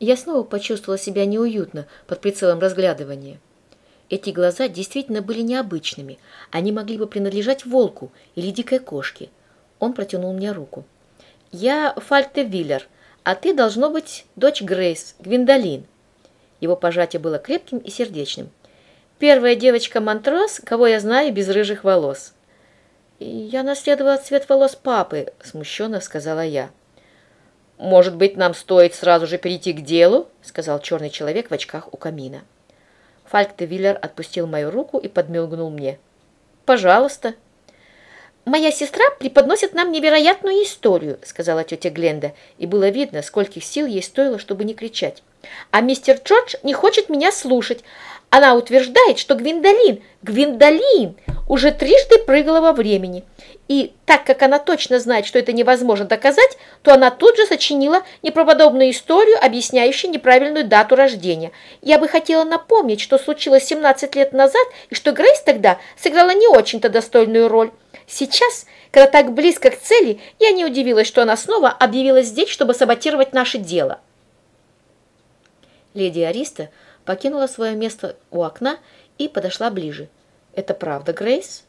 Я снова почувствовала себя неуютно под прицелом разглядывания. Эти глаза действительно были необычными. Они могли бы принадлежать волку или дикой кошке. Он протянул мне руку. «Я Фальте Виллер, а ты, должно быть, дочь Грейс, Гвиндолин». Его пожатие было крепким и сердечным. «Первая девочка Монтрос, кого я знаю без рыжих волос». «Я наследовала цвет волос папы», — смущенно сказала я. «Может быть, нам стоит сразу же перейти к делу?» — сказал черный человек в очках у камина. Фальк де Виллер отпустил мою руку и подмигнул мне. «Пожалуйста». «Моя сестра преподносит нам невероятную историю», — сказала тетя Гленда, и было видно, скольких сил ей стоило, чтобы не кричать. «А мистер Джордж не хочет меня слушать. Она утверждает, что Гвиндолин, Гвиндолин уже трижды прыгала во времени. И так как она точно знает, что это невозможно доказать, то она тут же сочинила неправдоподобную историю, объясняющую неправильную дату рождения. Я бы хотела напомнить, что случилось 17 лет назад, и что Грейс тогда сыграла не очень-то достойную роль. Сейчас, когда так близко к цели, я не удивилась, что она снова объявилась здесь, чтобы саботировать наше дело. Леди Ариста покинула свое место у окна и подошла ближе. «Это правда, Грейс?»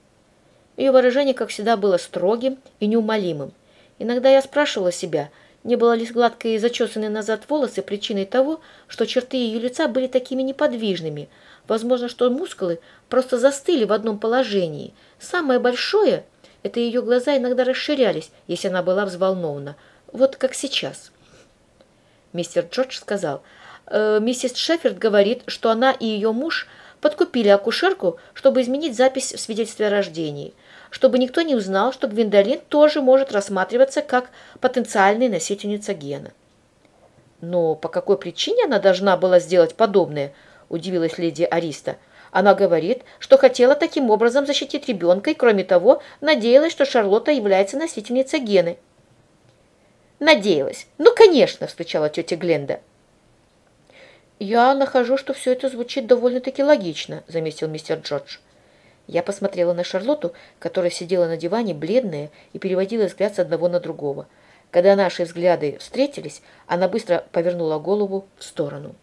Ее выражение, как всегда, было строгим и неумолимым. Иногда я спрашивала себя, не было ли гладкие и зачесанные назад волосы причиной того, что черты ее лица были такими неподвижными. Возможно, что мускулы просто застыли в одном положении. Самое большое – это ее глаза иногда расширялись, если она была взволнована. Вот как сейчас. Мистер Джордж сказал – Э, миссис Шеффорд говорит, что она и ее муж подкупили акушерку, чтобы изменить запись в свидетельстве о рождении, чтобы никто не узнал, что Гвиндолин тоже может рассматриваться как потенциальная носительница гена. «Но по какой причине она должна была сделать подобное?» – удивилась леди Ариста. Она говорит, что хотела таким образом защитить ребенка и, кроме того, надеялась, что Шарлотта является носительницей гены. «Надеялась. Ну, конечно!» – вскричала тетя Гленда. «Я нахожу, что все это звучит довольно-таки логично», — заметил мистер Джордж. Я посмотрела на Шарлотту, которая сидела на диване, бледная, и переводила взгляд с одного на другого. Когда наши взгляды встретились, она быстро повернула голову в сторону.